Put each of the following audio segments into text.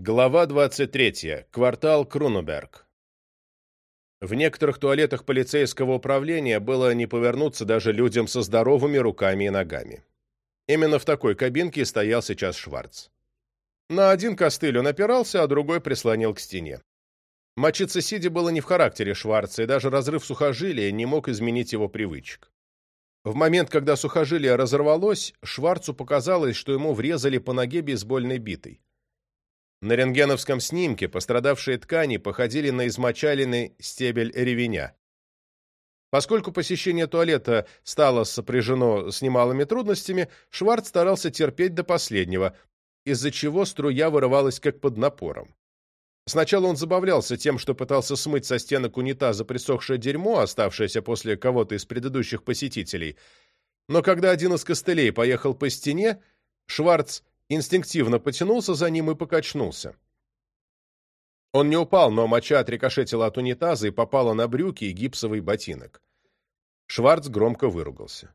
Глава 23. Квартал Круноберг. В некоторых туалетах полицейского управления было не повернуться даже людям со здоровыми руками и ногами. Именно в такой кабинке стоял сейчас Шварц. На один костыль он опирался, а другой прислонил к стене. Мочиться сидя было не в характере Шварца, и даже разрыв сухожилия не мог изменить его привычек. В момент, когда сухожилие разорвалось, Шварцу показалось, что ему врезали по ноге бейсбольной битой. На рентгеновском снимке пострадавшие ткани походили на измочаленный стебель ревеня. Поскольку посещение туалета стало сопряжено с немалыми трудностями, Шварц старался терпеть до последнего, из-за чего струя вырывалась как под напором. Сначала он забавлялся тем, что пытался смыть со стенок унитаза присохшее дерьмо, оставшееся после кого-то из предыдущих посетителей. Но когда один из костылей поехал по стене, Шварц инстинктивно потянулся за ним и покачнулся. Он не упал, но моча отрикошетила от унитаза и попала на брюки и гипсовый ботинок. Шварц громко выругался.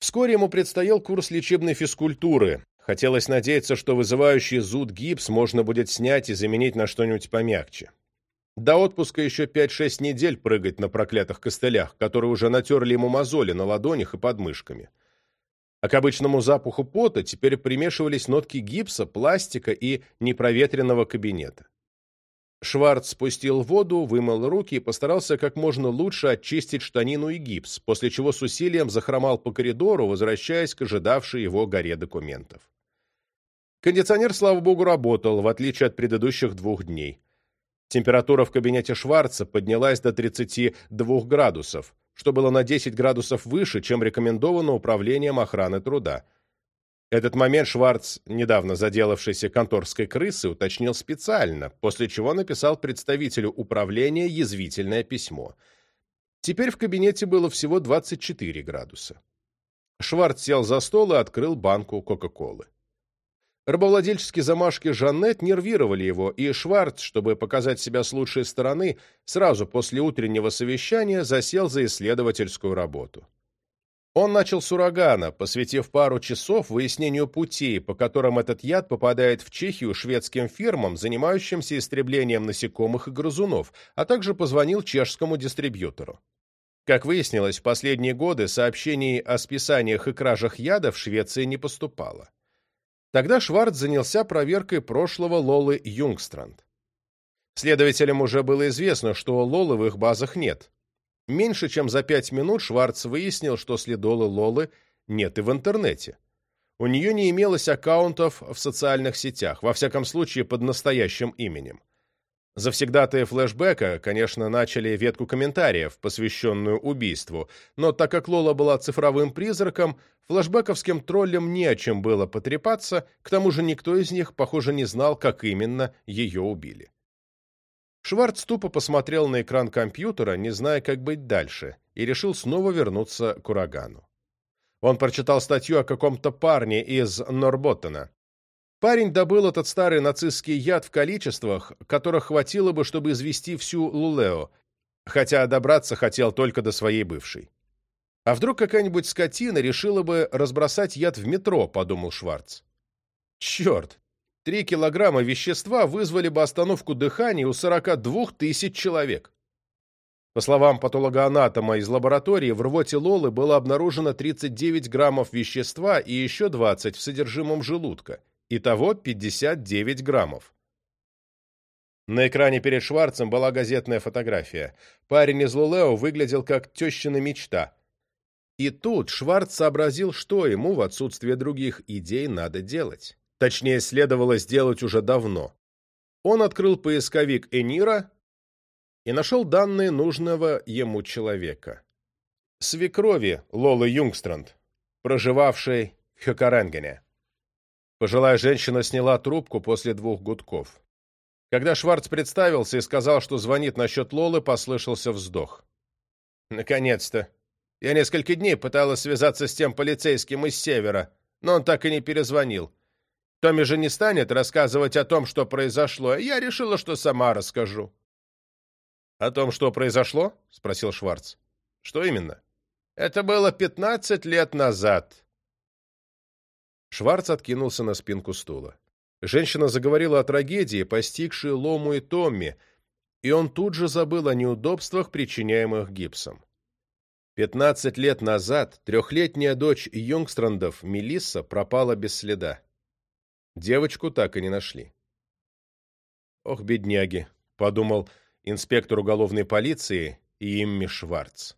Вскоре ему предстоял курс лечебной физкультуры. Хотелось надеяться, что вызывающий зуд гипс можно будет снять и заменить на что-нибудь помягче. До отпуска еще 5-6 недель прыгать на проклятых костылях, которые уже натерли ему мозоли на ладонях и подмышками. мышками. А к обычному запаху пота теперь примешивались нотки гипса, пластика и непроветренного кабинета. Шварц спустил воду, вымыл руки и постарался как можно лучше очистить штанину и гипс, после чего с усилием захромал по коридору, возвращаясь к ожидавшей его горе документов. Кондиционер, слава богу, работал, в отличие от предыдущих двух дней. Температура в кабинете Шварца поднялась до 32 градусов, что было на 10 градусов выше, чем рекомендовано Управлением охраны труда. Этот момент Шварц, недавно заделавшийся конторской крысы, уточнил специально, после чего написал представителю управления язвительное письмо. Теперь в кабинете было всего 24 градуса. Шварц сел за стол и открыл банку Кока-Колы. Рабовладельчески замашки Жаннет нервировали его, и Шварц, чтобы показать себя с лучшей стороны, сразу после утреннего совещания засел за исследовательскую работу. Он начал с урагана, посвятив пару часов выяснению путей, по которым этот яд попадает в Чехию шведским фирмам, занимающимся истреблением насекомых и грызунов, а также позвонил чешскому дистрибьютору. Как выяснилось, в последние годы сообщений о списаниях и кражах яда в Швеции не поступало. Тогда Шварц занялся проверкой прошлого Лолы Юнгстранд. Следователям уже было известно, что Лолы в их базах нет. Меньше чем за пять минут Шварц выяснил, что следолы Лолы нет и в интернете. У нее не имелось аккаунтов в социальных сетях, во всяком случае под настоящим именем. Завсегдатые флешбека, конечно, начали ветку комментариев, посвященную убийству, но так как Лола была цифровым призраком, флешбековским троллям не о чем было потрепаться, к тому же никто из них, похоже, не знал, как именно ее убили. Шварц тупо посмотрел на экран компьютера, не зная, как быть дальше, и решил снова вернуться к урагану. Он прочитал статью о каком-то парне из Норботтена, Парень добыл этот старый нацистский яд в количествах, которых хватило бы, чтобы извести всю Лулео, хотя добраться хотел только до своей бывшей. «А вдруг какая-нибудь скотина решила бы разбросать яд в метро?» – подумал Шварц. «Черт! Три килограмма вещества вызвали бы остановку дыхания у 42 тысяч человек!» По словам патологоанатома из лаборатории, в рвоте Лолы было обнаружено 39 граммов вещества и еще 20 в содержимом желудка – Итого 59 граммов. На экране перед Шварцем была газетная фотография. Парень из Лулео выглядел как тещина мечта. И тут Шварц сообразил, что ему в отсутствие других идей надо делать. Точнее, следовало сделать уже давно. Он открыл поисковик Энира и нашел данные нужного ему человека. Свекрови Лолы Юнгстранд, проживавшей в Хёкаренгене. Пожилая женщина сняла трубку после двух гудков. Когда Шварц представился и сказал, что звонит насчет Лолы, послышался вздох. «Наконец-то! Я несколько дней пыталась связаться с тем полицейским из севера, но он так и не перезвонил. Томми же не станет рассказывать о том, что произошло, я решила, что сама расскажу». «О том, что произошло?» — спросил Шварц. «Что именно?» «Это было пятнадцать лет назад», Шварц откинулся на спинку стула. Женщина заговорила о трагедии, постигшей Лому и Томми, и он тут же забыл о неудобствах, причиняемых гипсом. 15 лет назад трехлетняя дочь Юнгстрандов, Мелисса, пропала без следа. Девочку так и не нашли. «Ох, бедняги», — подумал инспектор уголовной полиции Имми Шварц.